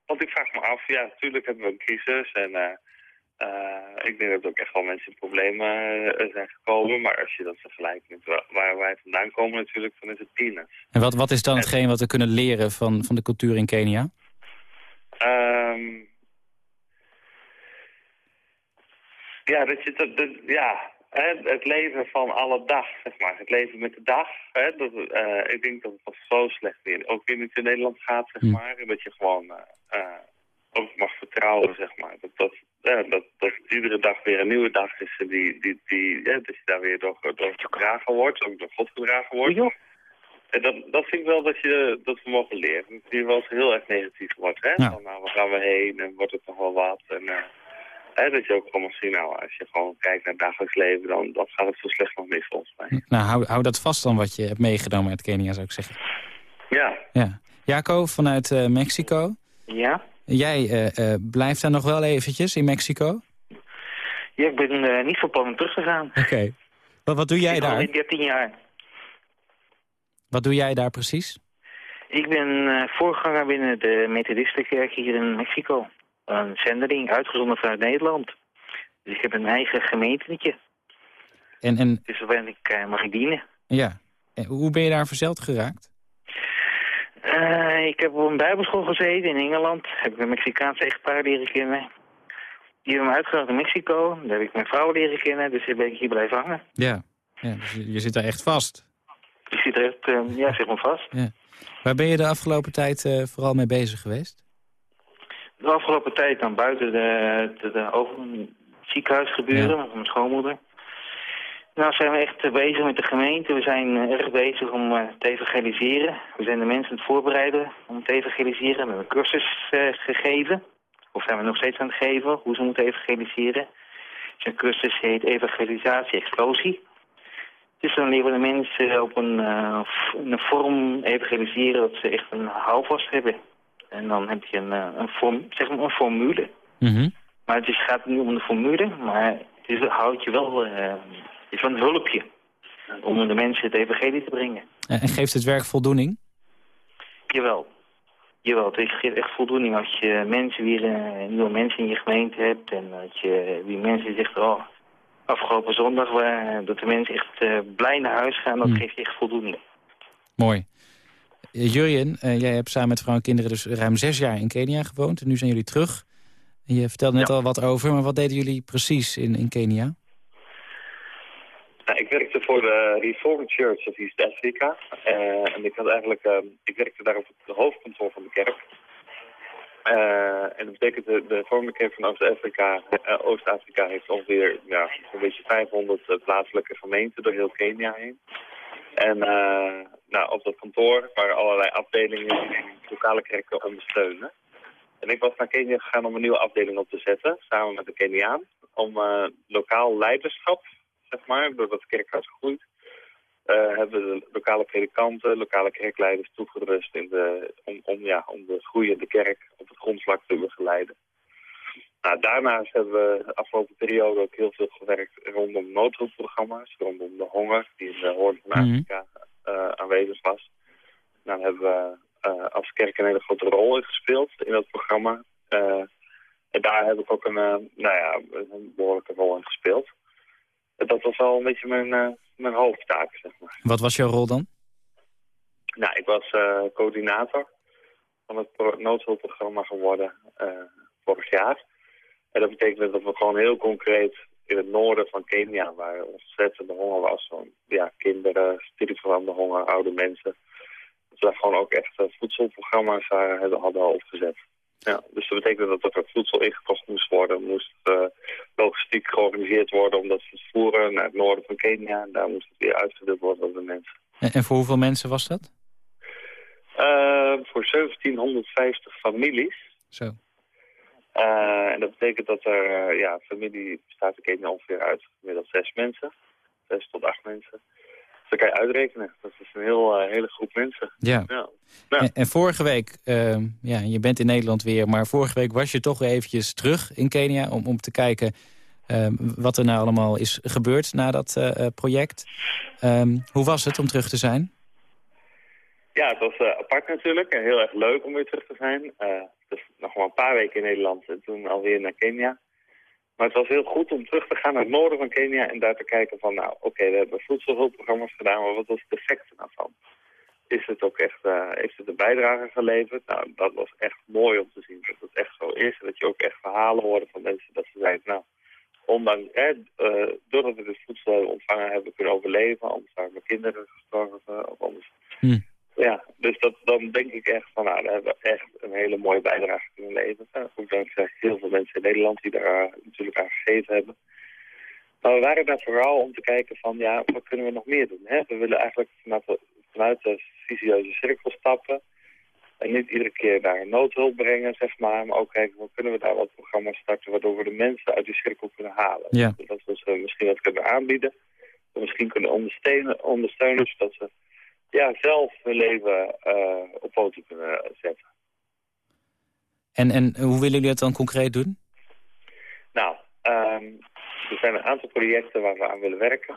want ik vraag me af, ja, natuurlijk hebben we een crisis en eh, eh, ik denk dat ook echt wel mensen in problemen zijn gekomen. Maar als je dat vergelijkt met wa- waar wij vandaan komen natuurlijk, dan is het peanuts.
En wat, wat is dan hetgeen wat we kunnen leren van, van de cultuur in Kenia?
Ehm ja, dat je dat, dat- ja, hè, het leven van alle dag, zeg maar. Het leven met de dag. Hè, dat, eh, ik denk dat het zo slecht in, ook in het in Nederland gaat, zeg maar. En dat je gewoon eh, eh, ook mag vertrouwen, zeg maar. Dat, dat, dat, dat iedere dag weer een nieuwe dag is. Die, die, die, ja, dat je daar weer door, door gedragen wordt, ook door God gedragen wordt. En dat, dat vind ik wel dat, je, dat we mogen leren. Dat je wel eens heel erg negatief wordt. Hè?
Ja.
Van, nou, waar gaan we heen en wordt het nog wel wat? En, hè, dat je ook gewoon mag zien, nou, als je gewoon kijkt naar het dagelijks leven, dan, dan gaat het zo slecht nog niet volgens mij.
Nou, hou, hou dat vast dan wat je hebt meegenomen uit Kenia, zou ik zeggen.
Ja,
Ja. Jaco, vanuit eh, Mexico.
Ja?
Jij eh, eh, blijft daar nog wel eventjes in Mexico?
Ja, ik ben eh, niet van plan om terug te gaan.
Oké. Wat, wat doe jij
ik ben al
daar?
in 13 jaar.
Wat doe jij daar precies?
Ik ben eh, voorganger binnen de Methodistenkerk hier in Mexico. Een zendeling, uitgezonden vanuit Nederland. Dus ik heb een eigen gemeentetje.
En, en
Dus daar ben ik, eh, mag ik dienen.
ja, En hoe ben je daar verzeld geraakt?
Eh, ik heb op een bijbelschool gezeten in Engeland. Heb ik een Mexicaanse echtpaar leren kennen. Die hebben me uitgenodigd in Mexico. Daar heb ik mijn vrouw leren kennen. Dus daar ben ik hier blijven hangen.
Ja, ja dus je, je zit daar echt vast.
Ik zit er echt, eh, ja, zeg maar vast.
Ja. Waar ben je de afgelopen tijd vooral mee bezig geweest?
De afgelopen tijd dan buiten de, de, de over het ziekenhuis gebeuren met mijn schoonmoeder. Nou zijn we echt bezig met de gemeente. We zijn eh, erg bezig om eh, te evangeliseren. We zijn de mensen aan het voorbereiden om te evangeliseren. We hebben een cursus eh, gegeven. Of zijn we nog steeds aan het geven, hoe ze moeten evangeliseren. Zijn cursus heet Evangelisatie Explosie. Dus dan leren we de mensen op een, een vorm evangeliseren dat ze echt een houvast hebben. En dan heb je een, eh, een, form, zeg maar een formule.
Mhm.
Maar het is, gaat niet om de formule, maar het is, houdt je wel, eh, het is wel een hulpje om de mensen het evangelie te brengen.
En, geeft het werk voldoening?
Jawel. Jawel, het geeft echt voldoening als je mensen weer, eh, nieuwe mensen in je gemeente hebt. En dat je die mensen zegt, oh, afgelopen zondag, eh, dat de mensen echt blij naar huis gaan, dat
Hmm.
geeft je echt voldoening.
Mooi. Jurjen, eh, jij hebt samen met vrouw en kinderen dus ruim zes jaar in Kenia gewoond. En nu zijn jullie terug. Je vertelde net al wat over, maar wat deden jullie precies in, in Kenia?
Nou, ik werkte voor de Reformed Church of East Africa. Eh, en ik had eigenlijk, eh, ik werkte daar op het hoofdkantoor van de kerk. Eh, en dat betekent de, de vormende kerk van Oost-Afrika, Oost-Afrika heeft ongeveer ja, zo'n beetje 500 eh, plaatselijke gemeenten door heel Kenia heen. En eh, nou, op dat kantoor waren allerlei afdelingen die de lokale kerken ondersteunen. En ik was naar Kenia gegaan om een nieuwe afdeling op te zetten, samen met een Keniaan. Om eh, lokaal leiderschap, zeg maar, doordat de kerk was gegroeid, eh, hebben de lokale predikanten, lokale kerkleiders toegerust in de, om, om, ja, om de groeiende kerk op het grondvlak te begeleiden. Nou, daarnaast hebben we de afgelopen periode ook heel veel gewerkt rondom noodhulpprogramma's, rondom de honger die in de Hoorn van
Mhm.
Afrika eh, aanwezig was. Nou, daar hebben we eh, als kerk een hele grote rol in gespeeld in dat programma. Eh, en daar heb ik ook een, nou ja, een behoorlijke rol in gespeeld. En dat was wel een beetje mijn, mijn hoofdtaak, zeg maar.
Wat was jouw rol dan?
Nou, ik was coördinator van het pro- noodhulpprogramma geworden vorig jaar. En dat betekent dat we gewoon heel concreet in het noorden van Kenia, waar ontzettende honger was. Van, ja, kinderen, spirituele honger, oude mensen. Dat we daar gewoon ook echt eh, voedselprogramma's uh, hadden, hadden opgezet. Ja, dus dat betekent dat er voedsel ingekocht moest worden. moest uh, logistiek georganiseerd worden om dat te voeren naar het noorden van Kenia. En daar moest het weer uitgedeeld worden aan de mensen.
En, en voor hoeveel mensen was dat?
Uh, voor 1750 families.
Zo.
Uh, en dat betekent dat er, uh, ja, familie bestaat in Kenia ongeveer uit gemiddeld zes mensen. Zes tot acht mensen. Dus dan kan je uitrekenen. Dat is een heel, uh, hele groep mensen.
Ja.
ja.
En, en, vorige week, ehm, ja, je bent in Nederland weer, maar vorige week was je toch eventjes terug in Kenia om, om te kijken ehm, wat er nou allemaal is gebeurd na dat project. Um, hoe was het om terug te zijn?
Ja, het was apart natuurlijk en heel erg leuk om weer terug te zijn. Dus nog maar een paar weken in Nederland en toen alweer naar Kenia. Maar het was heel goed om terug te gaan naar het noorden van Kenia en daar te kijken van, nou oké, we hebben voedselhulpprogramma's gedaan, maar wat was het effect daarvan? Is het ook echt, uh, heeft het een bijdrage geleverd? Nou, dat was echt mooi om te zien dat het echt zo is. En dat je ook echt verhalen hoorde van mensen dat ze zeiden, nou, ondanks, eh, uh, doordat we dus voedsel ontvangen hebben kunnen overleven, anders waren mijn kinderen gestorven of anders.
Hm.
Ja, dus dat, dan denk ik echt van, nou, daar hebben we echt een hele mooie bijdrage kunnen leveren. Ook dankzij heel veel mensen in Nederland die daar uh, natuurlijk aan gegeven hebben. Maar we waren daar vooral om te kijken van, ja, wat kunnen we nog meer doen? Hè? We willen eigenlijk vanuit de, vanuit de visieuze cirkel stappen. En niet iedere keer daar noodhulp brengen, zeg maar. Maar ook kijken, hoe kunnen we daar wat programma's starten... waardoor we de mensen uit die cirkel kunnen halen.
Ja.
Dat we ze misschien wat kunnen aanbieden. Misschien kunnen ondersteunen, ondersteunen zodat ze ja, zelf hun leven uh, op poten kunnen zetten.
En, en hoe willen jullie dat dan concreet doen?
Nou, um, er zijn een aantal projecten waar we aan willen werken.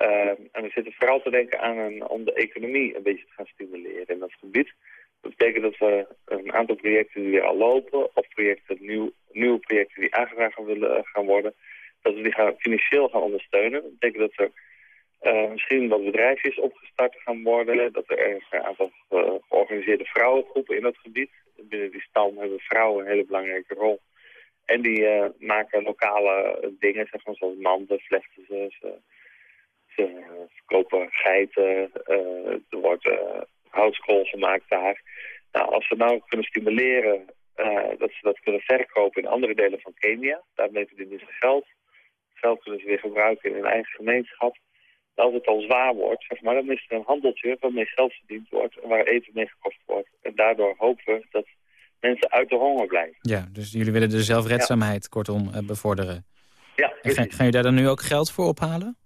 Um, en we zitten vooral te denken aan een, om de economie een beetje te gaan stimuleren in dat gebied. Dat betekent dat we een aantal projecten die al lopen, of projecten, nieuw, nieuwe projecten die aangevraagd willen gaan worden, dat we die gaan, financieel gaan ondersteunen. Dat betekent dat er uh, misschien wat bedrijfjes opgestart gaan worden. Dat er een aantal uh, georganiseerde vrouwengroepen in dat gebied. Binnen die stam hebben vrouwen een hele belangrijke rol. En die maken lokale dingen, zeg zoals manden, vlechten ze. Ze, ze verkopen geiten. er wordt houtskool gemaakt daar. Nou, als we nou kunnen stimuleren dat ze dat kunnen verkopen in andere delen van Kenia. Daarmee verdienen ze geld. Geld kunnen ze weer gebruiken in hun eigen gemeenschap als het al zwaar wordt, zeg maar, dan is er een handeltje waarmee geld verdiend wordt en waar eten mee gekocht wordt. En daardoor hopen we dat mensen uit de honger blijven.
Ja, dus jullie willen de zelfredzaamheid ja. kortom uh, bevorderen.
Ja,
en gaan, gaan jullie daar dan nu ook geld voor ophalen?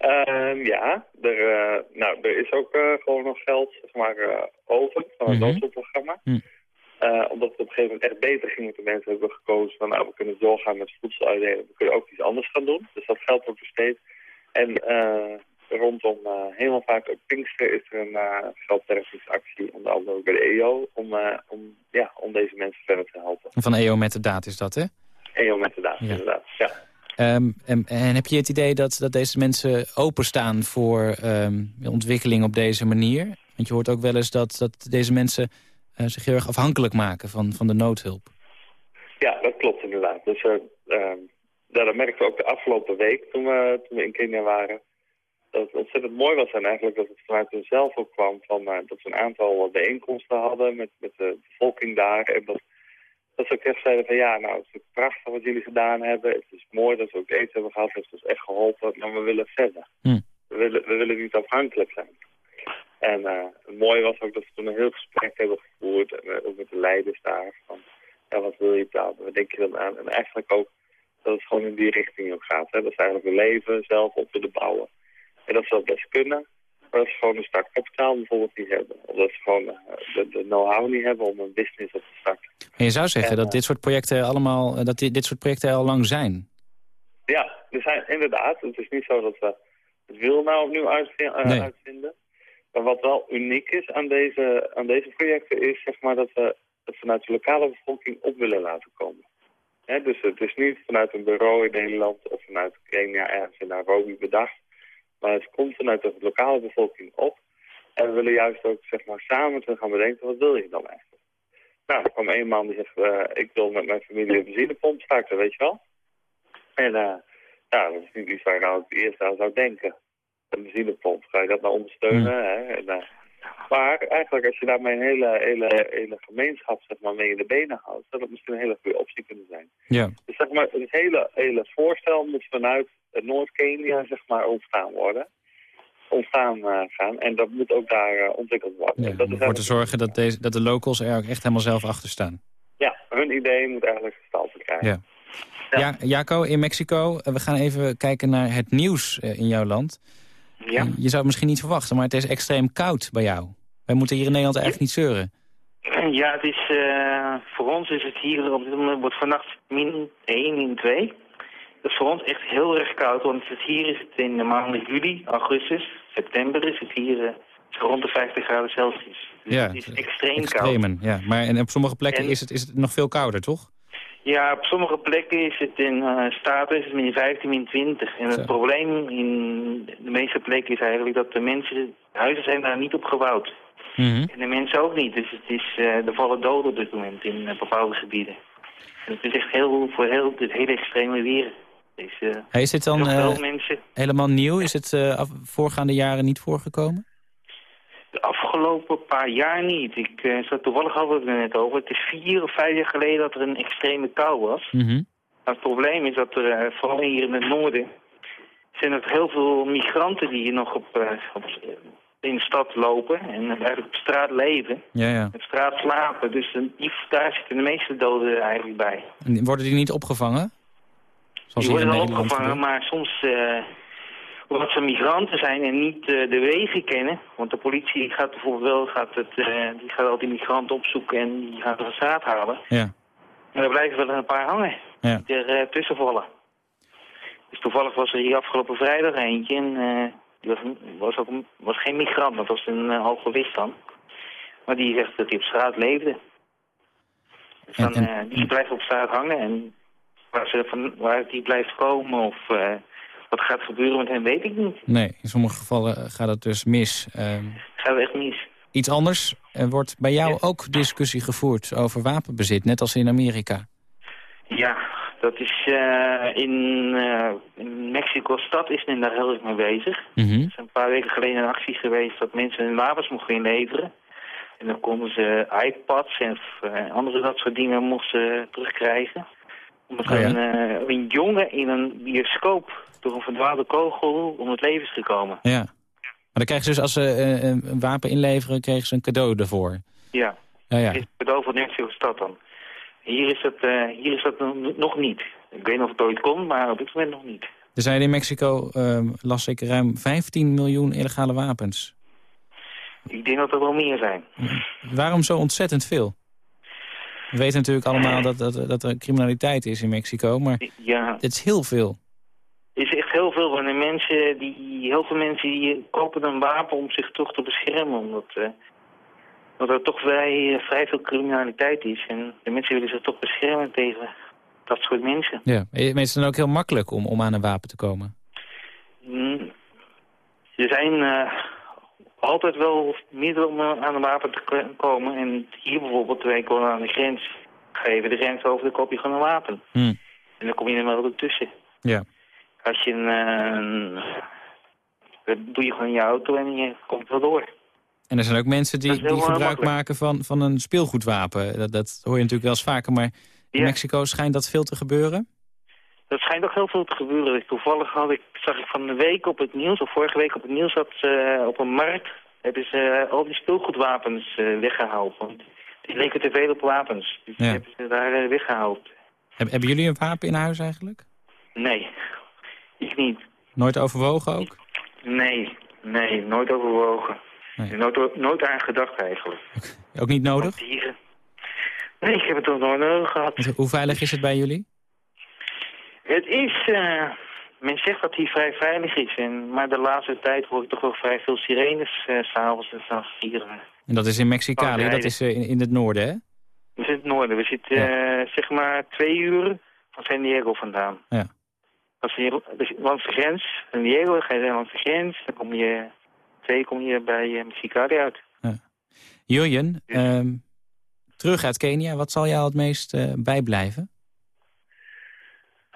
Uh, ja, er, uh, nou, er is ook uh, gewoon nog geld zeg maar, over van het
Mhm.
noodhulpprogramma.
Hm.
omdat het op een gegeven moment echt beter ging met de mensen, hebben we gekozen van nou, we kunnen doorgaan met voedsel uitdelen. We kunnen ook iets anders gaan doen. Dus dat geld wordt besteed. En uh, rondom uh, helemaal vaak ook Pinkster is er een uh, geldwervingsactie, onder andere ook bij de EO, om, om, ja, om deze mensen verder te helpen.
Van EO met de daad is dat, hè?
EO met de daad,
Ja.
inderdaad. Ja.
Um, en, en heb je het idee dat, dat deze mensen openstaan voor um, ontwikkeling op deze manier? Want je hoort ook wel eens dat, dat deze mensen uh, zich heel erg afhankelijk maken van, van de noodhulp.
ja, dat klopt inderdaad. Dus uh, um, ja, dat merkten we ook de afgelopen week toen we, toen we in Kenia waren. Dat het ontzettend mooi was en eigenlijk dat het vanuit hunzelf ook kwam van, uh, dat we een aantal bijeenkomsten hadden met, met de bevolking daar. En dat, dat ze ook echt zeiden van ja, nou het is prachtig wat jullie gedaan hebben. Het is mooi dat we ook eten hebben gehad. Het heeft ons echt geholpen, maar we willen verder.
Hm.
We, willen, we willen niet afhankelijk zijn. En uh, het mooie was ook dat we toen een heel gesprek hebben gevoerd. En, uh, ook met de leiders daar. Van, ja, wat wil je dan? Wat denk je dan aan? En eigenlijk ook dat het gewoon in die richting ook gaat. Hè? Dat ze eigenlijk hun leven zelf op willen bouwen. En dat ze dat best kunnen. Maar dat ze gewoon een startkapitaal bijvoorbeeld niet hebben. Of dat ze gewoon uh, de, de know-how niet hebben om een business op te starten.
En je zou zeggen
En,
dat dit soort projecten allemaal, dat dit, dit soort projecten al lang zijn.
Ja, er zijn inderdaad. Het is niet zo dat we het wiel nou opnieuw uitvinden.
Nee.
uitvinden. Maar wat wel uniek is aan deze, aan deze projecten is zeg maar, dat we het vanuit de lokale bevolking op willen laten komen. Dus het is niet vanuit een bureau in Nederland of vanuit Kenia ergens in Nairobi bedacht. Maar het komt vanuit de lokale bevolking op. En we willen juist ook zeg maar, samen te gaan bedenken, wat wil je dan eigenlijk? Nou, er kwam een man die zegt, uh, ik wil met mijn familie een benzinepomp starten, weet je wel? En eh, ja, dat is niet iets waar je nou het eerste aan zou denken. Een benzinepomp, ga je dat nou ondersteunen? Hè? En, eh, maar eigenlijk als je daarmee een hele, hele, hele gemeenschap zeg maar, mee in de benen houdt, zou dat misschien een hele goede optie kunnen zijn.
Ja.
Dus zeg maar, het hele, hele voorstel moet vanuit Noord-Kenia zeg maar, ontstaan worden. Ontstaan eh, gaan. En dat moet ook daar eh, ontwikkeld worden.
Ja,
dat
om ervoor te zorgen dat, deze, dat de locals er ook echt helemaal zelf achter staan.
Ja, hun idee moet eigenlijk gestalte krijgen.
Ja. Ja, Jaco, in Mexico, eh, we gaan even kijken naar het nieuws in jouw land.
Ja.
Je zou het misschien niet verwachten, maar het is extreem koud bij jou. Wij moeten hier in Nederland eigenlijk niet zeuren.
Ja, het is, eh, voor ons is het hier op dit moment wordt vannacht min 1, min 2. Dat is voor ons echt heel erg koud, want het hier is het in de maanden juli, augustus, september is het hier eh, rond de 50 graden Celsius. Dus
Ja,
het is extreem koud.
Extremen, ja. Maar en op sommige plekken
En-
is, het, is het nog veel kouder, toch?
Ja, op sommige plekken is het in eh, is het min 15, min 20. En het probleem in de meeste plekken is eigenlijk dat de mensen, de huizen zijn daar niet op gebouwd.
Mhm.
En de mensen ook niet. Dus het is, eh er vallen doden op dit moment in eh, bepaalde gebieden. En het is echt heel, voor heel, dit hele extreme weer. Eh,
Hey, is dit dan helemaal nieuw? Is het af- voorgaande jaren niet voorgekomen?
De afgelopen paar jaar niet. Ik eh, zat toevallig hadden we het er net over. Het is vier of vijf jaar geleden dat er een extreme kou was. Maar het probleem is dat er, eh, vooral hier in het noorden, zijn er heel veel migranten die hier nog op, eh, op, in de stad lopen en eigenlijk op straat leven.
Ja, ja.
Op straat slapen. Dus die, daar zitten de meeste doden eigenlijk bij.
En worden die niet opgevangen? Zoals
die worden wel opgevangen,
gebeurt?
maar soms, omdat ze migranten zijn en niet eh, de wegen kennen. Want de politie gaat bijvoorbeeld wel, gaat het, eh, die gaat al die migranten opzoeken en die gaat van straat halen.
Ja.
Maar er blijven wel een paar hangen.
Ja.
Die er eh, tussen vallen. Dus toevallig was er hier afgelopen vrijdag eentje en die was, was, ook, een- was geen migrant, dat was een alcoholist dan. Maar die zegt dat hij op straat leefde. Dus dan,
En- en-
die blijft op straat hangen en waar, ze van, waar die blijft komen of wat gaat gebeuren met hem weet ik niet.
Nee, in sommige gevallen eh, gaat het dus mis. Ehm,
Gaat echt mis.
iets anders. Er wordt bij jou ook discussie gevoerd over wapenbezit, net als in Amerika.
Ja, dat is eh, in, eh, in Mexico-stad is men daar heel erg mee bezig.
Mhm.
Er is een paar weken geleden een actie geweest dat mensen hun wapens mochten inleveren. En dan konden ze iPads en eh, andere dat soort dingen mochten terugkrijgen. Omdat
Oh ja?
een, eh, een jongen in een bioscoop door een verdwaalde kogel om het leven is gekomen.
Ja. Maar dan krijgen ze dus, als ze eh, een een wapen inleveren, kregen ze een cadeau ervoor.
Ja,
Ja, ja.
is cadeau voor Mexico-stad dan. Hier is, dat, eh, hier is dat nog- nog niet. Ik weet niet of het ooit komt, maar op dit moment nog niet.
Er zijn in Mexico, ehm, las ik, ruim 15 miljoen illegale wapens.
Ik denk dat er wel meer zijn.
Waarom zo ontzettend veel? We weten natuurlijk allemaal dat, dat, dat er criminaliteit is in Mexico, maar
Ja,
het is heel veel.
Er is echt heel veel van de mensen die heel veel mensen die kopen een wapen om zich toch te beschermen omdat, eh, omdat er toch vrij, eh, vrij veel criminaliteit is en de mensen willen zich toch beschermen tegen dat soort mensen.
Ja. Het is dan ook heel makkelijk om, om aan een wapen te komen.
Mm. Er zijn eh, altijd wel middelen om aan een wapen te komen en hier bijvoorbeeld twee komen aan de grens geven de grens over, dan koop je gewoon een wapen.
Hm.
En dan kom je er wel tussen.
Ja.
Als je een, eh, dat doe je gewoon in je auto en je komt wel door.
En er zijn ook mensen die, die gebruik
makkelijk.
maken van, van een speelgoedwapen. Dat, dat hoor je natuurlijk wel eens vaker, maar in
Ja.
Mexico schijnt dat veel te gebeuren.
Dat schijnt ook heel veel te gebeuren. Toevallig had ik, zag ik van de week op het nieuws, of vorige week op het nieuws, dat ze op een markt hebben ze eh, al die speelgoedwapens eh, weggehaald. Want die leken te veel op wapens. Dus die
Ja.
hebben ze daar eh, weggehaald.
Heb, hebben jullie een wapen in huis eigenlijk?
Nee, ik niet.
Nooit overwogen ook?
Nee, nee, nooit overwogen.
Nee.
Nooit, nooit aan gedacht eigenlijk.
Ook niet nodig?
Dieren. Nee, ik heb het toch nooit nodig gehad.
Hoe veilig is het bij jullie?
Het is, eh, men zegt dat hij vrij veilig is, en, maar de laatste tijd hoor ik toch wel vrij veel sirenes eh, s'avonds en s'nachts hier. eh.
En dat is in Mexicali,
Oh,
dat is in, in het noorden, hè?
We zitten in het noorden, we zitten zeg maar twee uur van San Diego vandaan.
Ja.
Als je dus langs de grens, San Diego, ga je langs de grens, dan kom je, twee kom je bij Mexicali uit.
Jurjen, ehm, terug uit Kenia, wat zal jou het meest bijblijven?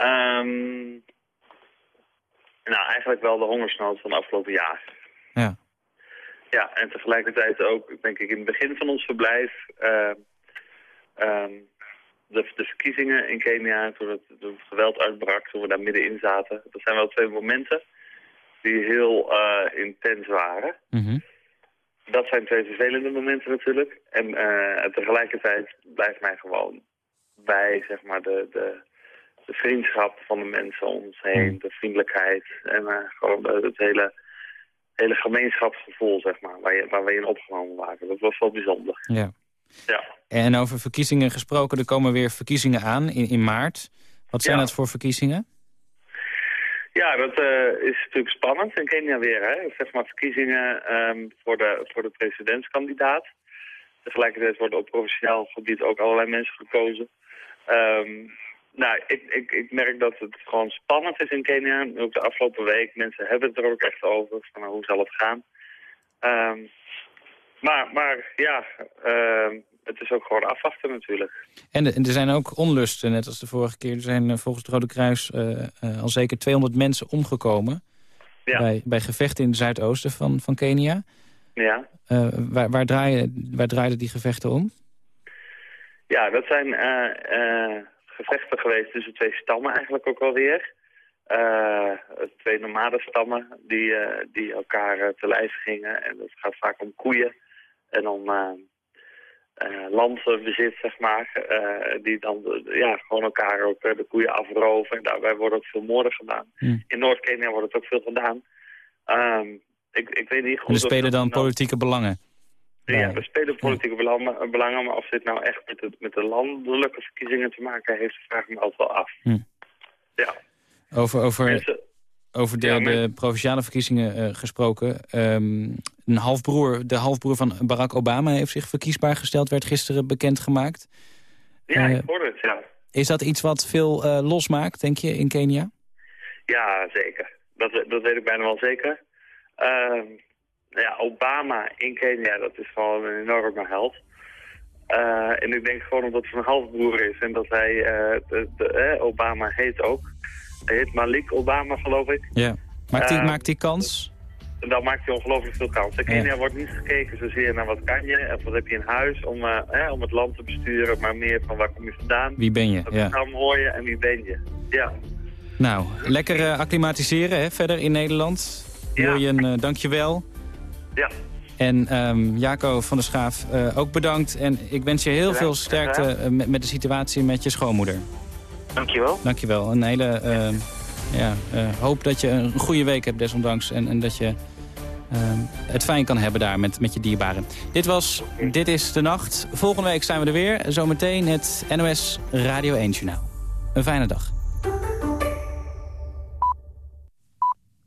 Ehm, nou, eigenlijk wel de hongersnood van de afgelopen jaar.
Ja.
Ja, en tegelijkertijd ook, denk ik, in het begin van ons verblijf... eh, ehm, de, de verkiezingen in Kenia, toen het, toen het geweld uitbrak, toen we daar middenin zaten. Dat zijn wel twee momenten die heel eh, intens waren.
Mhm.
Dat zijn twee vervelende momenten natuurlijk. En eh, tegelijkertijd blijft mij gewoon bij, zeg maar, de, de, de vriendschap van de mensen om ons heen. De vriendelijkheid en eh, gewoon het hele, hele gemeenschapsgevoel, zeg maar, waar, je, waar we in opgenomen waren. Dat was wel bijzonder.
Ja.
Ja.
En over verkiezingen gesproken, er komen weer verkiezingen aan in, in maart. Wat zijn
Ja.
dat voor verkiezingen?
Ja, dat eh, is natuurlijk spannend in Kenia weer. Hè? Zeg maar verkiezingen ehm, voor, de, voor de presidentskandidaat. Tegelijkertijd worden op provinciaal gebied ook allerlei mensen gekozen. Ehm, nou, ik, ik, ik merk dat het gewoon spannend is in Kenia. Ook de afgelopen week, mensen hebben het er ook echt over. Van, nou, hoe zal het gaan? Ehm, maar, maar ja, ehm, het is ook gewoon afwachten natuurlijk.
En, de- en er zijn ook onlusten, net als de vorige keer. Er zijn eh, volgens het Rode Kruis eh, eh, al zeker 200 mensen omgekomen...
Ja.
Bij, bij gevechten in het zuidoosten van, van Kenia.
Ja.
Waar, waar, draaien, waar draaiden die gevechten om?
Ja, dat zijn gevechten geweest tussen twee stammen eigenlijk ook alweer. Eh twee nomade stammen die, eh, die elkaar eh, te lijf gingen. En dat gaat vaak om koeien en om landbezit, zeg maar. die dan ja, gewoon elkaar ook de koeien afroven. En daarbij worden ook veel moorden gedaan.
Hmm.
In Noord-Kenia wordt het ook veel gedaan. Ehm, ik, ik weet niet goed...
En er spelen dan
nou-
politieke belangen.
Ja, we spelen politieke belangen, belangen, maar of dit nou echt met de, met de landelijke verkiezingen te maken heeft, vraag ik me altijd wel af.
Hm.
Ja.
Over, over,
Mensen,
over de,
Ja, maar-
de provinciale verkiezingen eh, gesproken. Ehm, een halfbroer, de halfbroer van Barack Obama heeft zich verkiesbaar gesteld. Werd gisteren bekendgemaakt.
ja,
eh,
ik hoorde het, ja.
Is dat iets wat veel eh, losmaakt, denk je, in Kenia?
Ja, zeker. Dat, dat weet ik bijna wel zeker. Ehm, ja, Obama in Kenia, dat is gewoon een enorme held. Eh, en ik denk gewoon omdat hij een halfbroer is en dat hij, eh, de, de, eh, Obama heet ook. Hij heet Malik Obama, geloof ik.
Ja. Maakt die,
Eh,
maakt kans?
En dan maakt hij ongelooflijk veel kans. In Kenia wordt niet gekeken zozeer naar wat kan je of wat heb je in huis om, eh, om het land te besturen, maar meer van waar kom je vandaan,
Wie ben je?
wat
Ja.
naam hoor je en wie ben je. Ja,
Nou, lekker acclimatiseren hè, verder in Nederland.
Ja.
Jurjen, eh, dank je wel.
Ja.
En ehm, Jaco van der Schaaf, eh, ook bedankt. En ik wens je heel veel sterkte eh, met, met de situatie met je schoonmoeder.
Dankjewel.
Dank je wel. Een hele ehm, ja, eh, hoop dat je een goede week hebt desondanks. En, en dat je ehm, het fijn kan hebben daar met, met je dierbaren. Dit was Dit is de Nacht. Volgende week zijn we er weer. Zometeen het NOS Radio 1 Journaal. Een fijne dag.